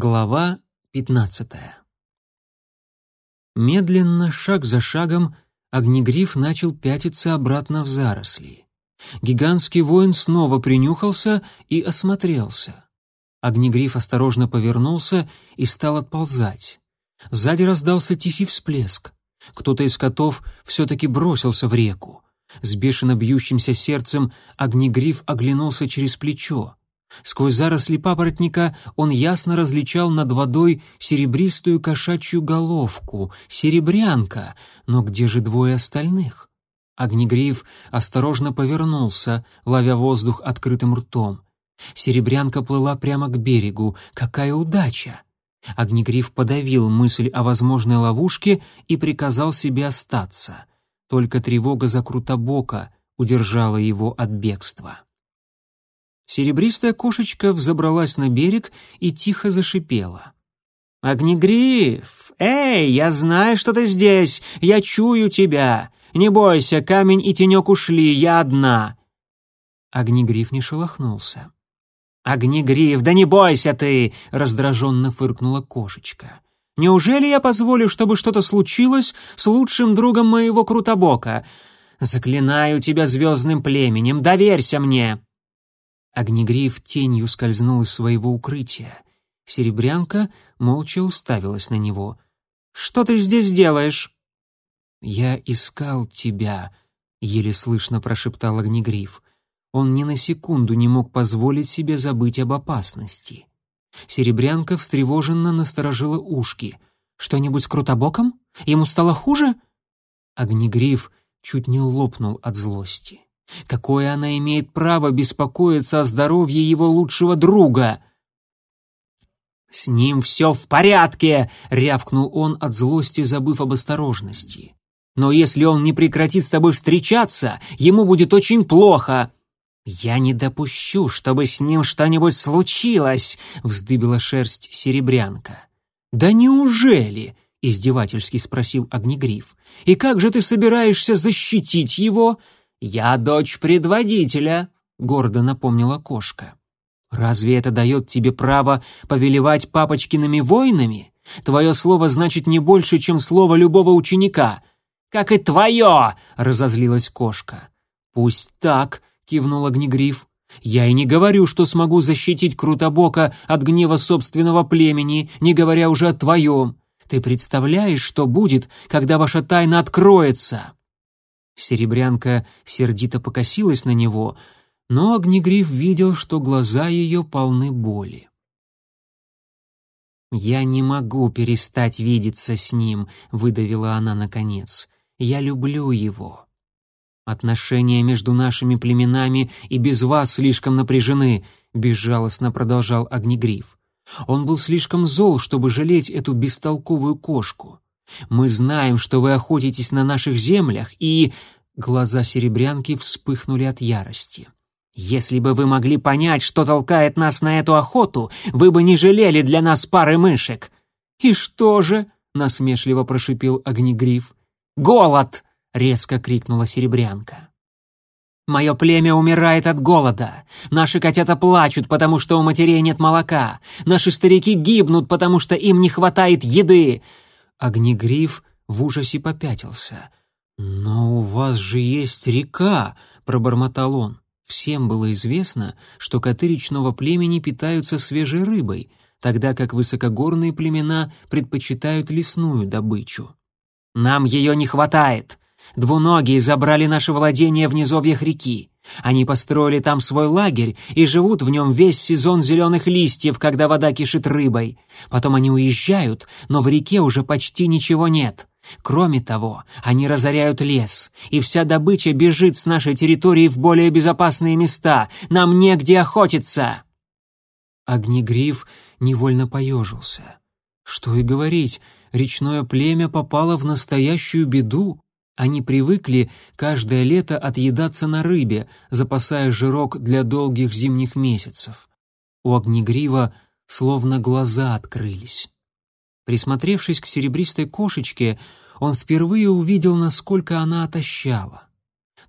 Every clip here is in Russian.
Глава пятнадцатая. Медленно, шаг за шагом, огнегриф начал пятиться обратно в заросли. Гигантский воин снова принюхался и осмотрелся. Огнегриф осторожно повернулся и стал отползать. Сзади раздался тихий всплеск. Кто-то из котов все-таки бросился в реку. С бешено бьющимся сердцем огнегриф оглянулся через плечо. Сквозь заросли папоротника он ясно различал над водой серебристую кошачью головку, серебрянка, но где же двое остальных? Огнегриф осторожно повернулся, ловя воздух открытым ртом. Серебрянка плыла прямо к берегу. Какая удача! Огнегриф подавил мысль о возможной ловушке и приказал себе остаться. Только тревога за Крутобока удержала его от бегства. Серебристая кошечка взобралась на берег и тихо зашипела. «Огнегриф! Эй, я знаю, что ты здесь! Я чую тебя! Не бойся, камень и тенек ушли, я одна!» Огнегриф не шелохнулся. «Огнегриф, да не бойся ты!» — раздраженно фыркнула кошечка. «Неужели я позволю, чтобы что-то случилось с лучшим другом моего Крутобока? Заклинаю тебя звездным племенем, доверься мне!» Огнегриф тенью скользнул из своего укрытия. Серебрянка молча уставилась на него. «Что ты здесь делаешь?» «Я искал тебя», — еле слышно прошептал Огнегриф. Он ни на секунду не мог позволить себе забыть об опасности. Серебрянка встревоженно насторожила ушки. «Что-нибудь с Крутобоком? Ему стало хуже?» Огнегриф чуть не лопнул от злости. Какое она имеет право беспокоиться о здоровье его лучшего друга? «С ним все в порядке!» — рявкнул он от злости, забыв об осторожности. «Но если он не прекратит с тобой встречаться, ему будет очень плохо!» «Я не допущу, чтобы с ним что-нибудь случилось!» — вздыбила шерсть серебрянка. «Да неужели?» — издевательски спросил Огнегриф. «И как же ты собираешься защитить его?» «Я дочь предводителя», — гордо напомнила кошка. «Разве это дает тебе право повелевать папочкиными воинами? Твое слово значит не больше, чем слово любого ученика». «Как и твое!» — разозлилась кошка. «Пусть так», — кивнул Огнегриф. «Я и не говорю, что смогу защитить Крутобока от гнева собственного племени, не говоря уже о твоем. Ты представляешь, что будет, когда ваша тайна откроется?» Серебрянка сердито покосилась на него, но Огнегриф видел, что глаза ее полны боли. «Я не могу перестать видеться с ним», — выдавила она наконец. «Я люблю его». «Отношения между нашими племенами и без вас слишком напряжены», — безжалостно продолжал Огнегриф. Он был слишком зол, чтобы жалеть эту бестолковую кошку. Мы знаем, что вы охотитесь на наших землях, и...» Глаза серебрянки вспыхнули от ярости. «Если бы вы могли понять, что толкает нас на эту охоту, вы бы не жалели для нас пары мышек». «И что же?» — насмешливо прошипел Огнегриф. «Голод!» — резко крикнула серебрянка. «Мое племя умирает от голода. Наши котята плачут, потому что у матерей нет молока. Наши старики гибнут, потому что им не хватает еды. Огнегриф в ужасе попятился. «Но у вас же есть река!» — пробормотал он. Всем было известно, что коты речного племени питаются свежей рыбой, тогда как высокогорные племена предпочитают лесную добычу. «Нам ее не хватает! Двуногие забрали наши владения в низовьях реки. Они построили там свой лагерь и живут в нем весь сезон зеленых листьев, когда вода кишит рыбой. Потом они уезжают, но в реке уже почти ничего нет. Кроме того, они разоряют лес, и вся добыча бежит с нашей территории в более безопасные места. Нам негде охотиться!» Огнегриф невольно поежился. Что и говорить, речное племя попало в настоящую беду. Они привыкли каждое лето отъедаться на рыбе, запасая жирок для долгих зимних месяцев. У Огнегрива словно глаза открылись. Присмотревшись к серебристой кошечке, он впервые увидел, насколько она отощала.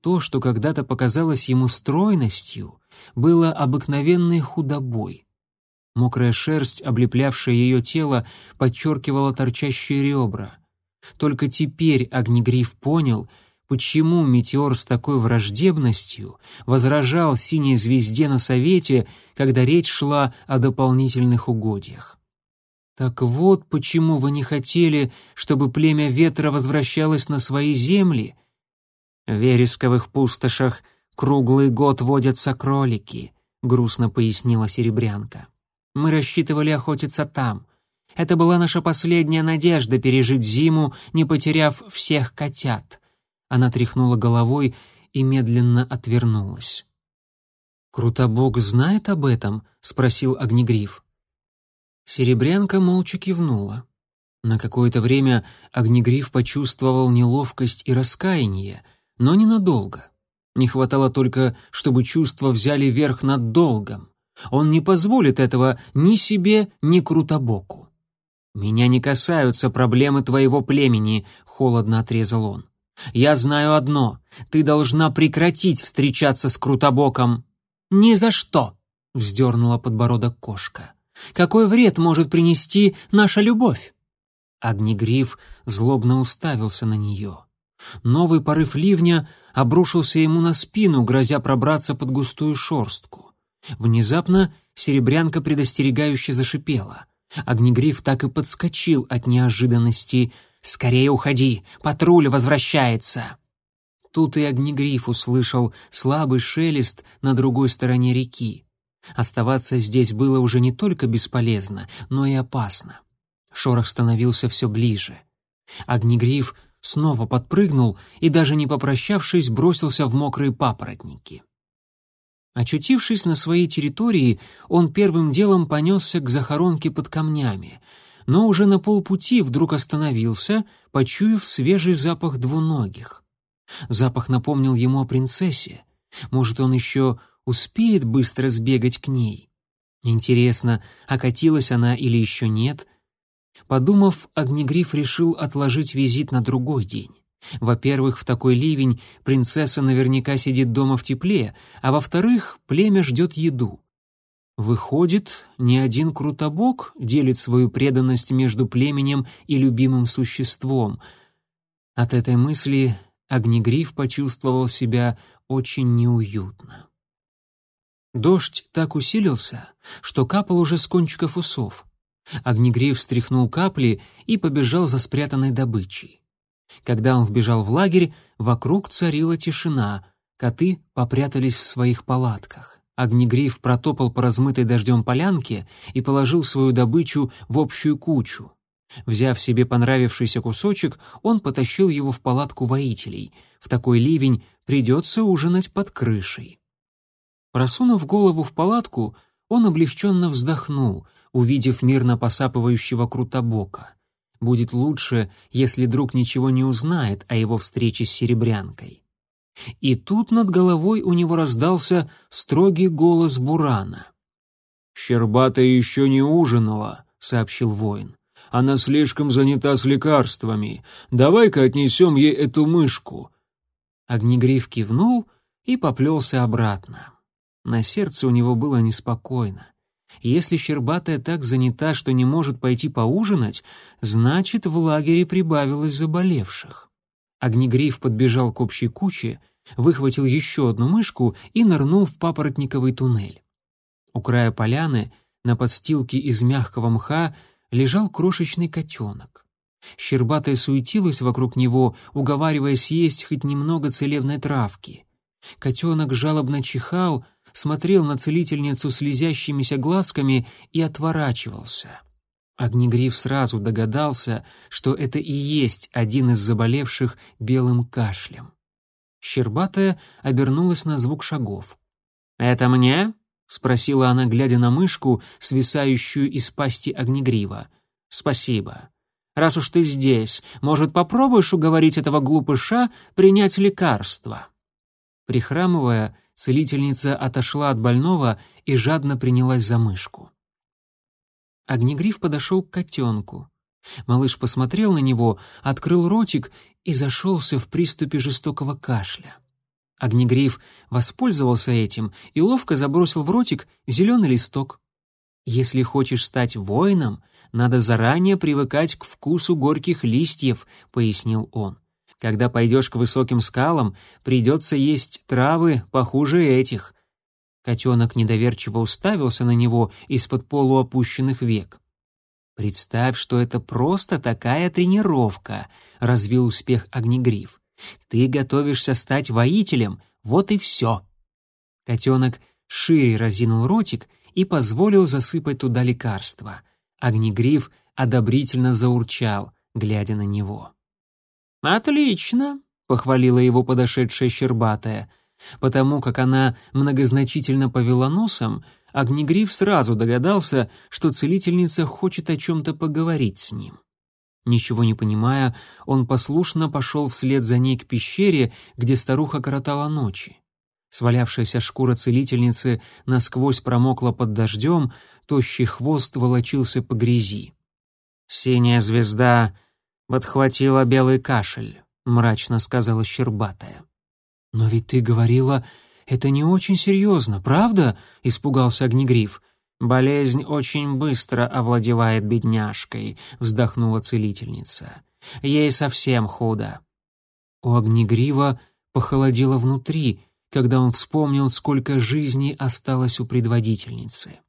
То, что когда-то показалось ему стройностью, было обыкновенной худобой. Мокрая шерсть, облеплявшая ее тело, подчеркивала торчащие ребра. Только теперь Огнегриф понял, почему метеор с такой враждебностью возражал синей звезде на совете, когда речь шла о дополнительных угодьях. Так вот почему вы не хотели, чтобы племя ветра возвращалось на свои земли. В вересковых пустошах круглый год водятся кролики, грустно пояснила серебрянка. Мы рассчитывали охотиться там. Это была наша последняя надежда пережить зиму, не потеряв всех котят. Она тряхнула головой и медленно отвернулась. «Крутобог знает об этом?» — спросил Огнегриф. Серебрянка молча кивнула. На какое-то время Огнегриф почувствовал неловкость и раскаяние, но ненадолго. Не хватало только, чтобы чувства взяли верх над долгом. Он не позволит этого ни себе, ни Крутобоку. «Меня не касаются проблемы твоего племени», — холодно отрезал он. «Я знаю одно. Ты должна прекратить встречаться с Крутобоком». «Ни за что», — вздернула подбородок кошка. Какой вред может принести наша любовь?» Огнегриф злобно уставился на нее. Новый порыв ливня обрушился ему на спину, грозя пробраться под густую шорстку. Внезапно серебрянка предостерегающе зашипела. Огнегриф так и подскочил от неожиданности. «Скорее уходи! Патруль возвращается!» Тут и Огнегриф услышал слабый шелест на другой стороне реки. Оставаться здесь было уже не только бесполезно, но и опасно. Шорох становился все ближе. Огнегриф снова подпрыгнул и, даже не попрощавшись, бросился в мокрые папоротники. Очутившись на своей территории, он первым делом понесся к захоронке под камнями, но уже на полпути вдруг остановился, почуяв свежий запах двуногих. Запах напомнил ему о принцессе. Может, он еще успеет быстро сбегать к ней. Интересно, окатилась она или еще нет? Подумав, Огнегриф решил отложить визит на другой день. Во-первых, в такой ливень принцесса наверняка сидит дома в тепле, а во-вторых, племя ждет еду. Выходит, ни один крутобок делит свою преданность между племенем и любимым существом. От этой мысли Огнегриф почувствовал себя очень неуютно. Дождь так усилился, что капал уже с кончиков усов. Огнегриф встряхнул капли и побежал за спрятанной добычей. Когда он вбежал в лагерь, вокруг царила тишина, коты попрятались в своих палатках. Огнегриф протопал по размытой дождем полянке и положил свою добычу в общую кучу. Взяв себе понравившийся кусочек, он потащил его в палатку воителей. В такой ливень придется ужинать под крышей. Просунув голову в палатку, он облегченно вздохнул, увидев мирно посапывающего Крутобока. Будет лучше, если друг ничего не узнает о его встрече с Серебрянкой. И тут над головой у него раздался строгий голос Бурана. «Щербатая еще не ужинала», — сообщил воин. «Она слишком занята с лекарствами. Давай-ка отнесем ей эту мышку». Огнегриф кивнул и поплелся обратно. На сердце у него было неспокойно. Если Щербатая так занята, что не может пойти поужинать, значит, в лагере прибавилось заболевших. Огнегриф подбежал к общей куче, выхватил еще одну мышку и нырнул в папоротниковый туннель. У края поляны, на подстилке из мягкого мха, лежал крошечный котенок. Щербатая суетилась вокруг него, уговаривая съесть хоть немного целебной травки. Котенок жалобно чихал, смотрел на целительницу слезящимися глазками и отворачивался. Огнегриф сразу догадался, что это и есть один из заболевших белым кашлем. Щербатая обернулась на звук шагов. «Это мне?» — спросила она, глядя на мышку, свисающую из пасти огнегрива. «Спасибо. Раз уж ты здесь, может, попробуешь уговорить этого глупыша принять лекарство?» Прихрамывая, целительница отошла от больного и жадно принялась за мышку. Огнегриф подошел к котенку. Малыш посмотрел на него, открыл ротик и зашелся в приступе жестокого кашля. Огнегриф воспользовался этим и ловко забросил в ротик зеленый листок. Если хочешь стать воином, надо заранее привыкать к вкусу горьких листьев, пояснил он. Когда пойдешь к высоким скалам, придется есть травы похуже этих. Котенок недоверчиво уставился на него из-под полуопущенных век. «Представь, что это просто такая тренировка», — развил успех Огнегриф. «Ты готовишься стать воителем, вот и все». Котенок шире разинул ротик и позволил засыпать туда лекарство. Огнегриф одобрительно заурчал, глядя на него. «Отлично», — похвалила его подошедшая Щербатая. Потому как она многозначительно повела носом, Огнегриф сразу догадался, что целительница хочет о чем-то поговорить с ним. Ничего не понимая, он послушно пошел вслед за ней к пещере, где старуха коротала ночи. Свалявшаяся шкура целительницы насквозь промокла под дождем, тощий хвост волочился по грязи. «Синяя звезда подхватила белый кашель», — мрачно сказала Щербатая. «Но ведь ты говорила, это не очень серьезно, правда?» — испугался Огнегриф. «Болезнь очень быстро овладевает бедняжкой», — вздохнула целительница. «Ей совсем худо». У Огнегрива похолодело внутри, когда он вспомнил, сколько жизней осталось у предводительницы.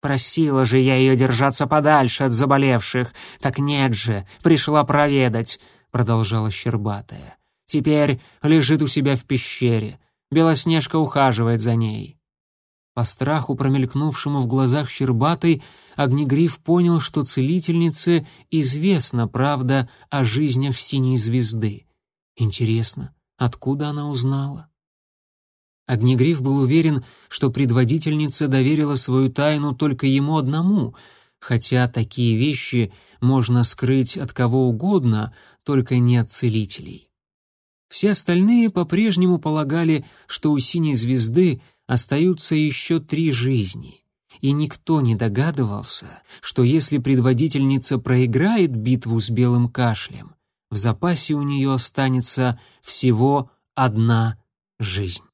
«Просила же я ее держаться подальше от заболевших. Так нет же, пришла проведать», — продолжала Щербатая. «Теперь лежит у себя в пещере. Белоснежка ухаживает за ней». По страху, промелькнувшему в глазах Щербатой, Огнегриф понял, что целительнице известна правда о жизнях синей звезды. Интересно, откуда она узнала? Огнегриф был уверен, что предводительница доверила свою тайну только ему одному, хотя такие вещи можно скрыть от кого угодно, только не от целителей. Все остальные по-прежнему полагали, что у синей звезды остаются еще три жизни, и никто не догадывался, что если предводительница проиграет битву с белым кашлем, в запасе у нее останется всего одна жизнь.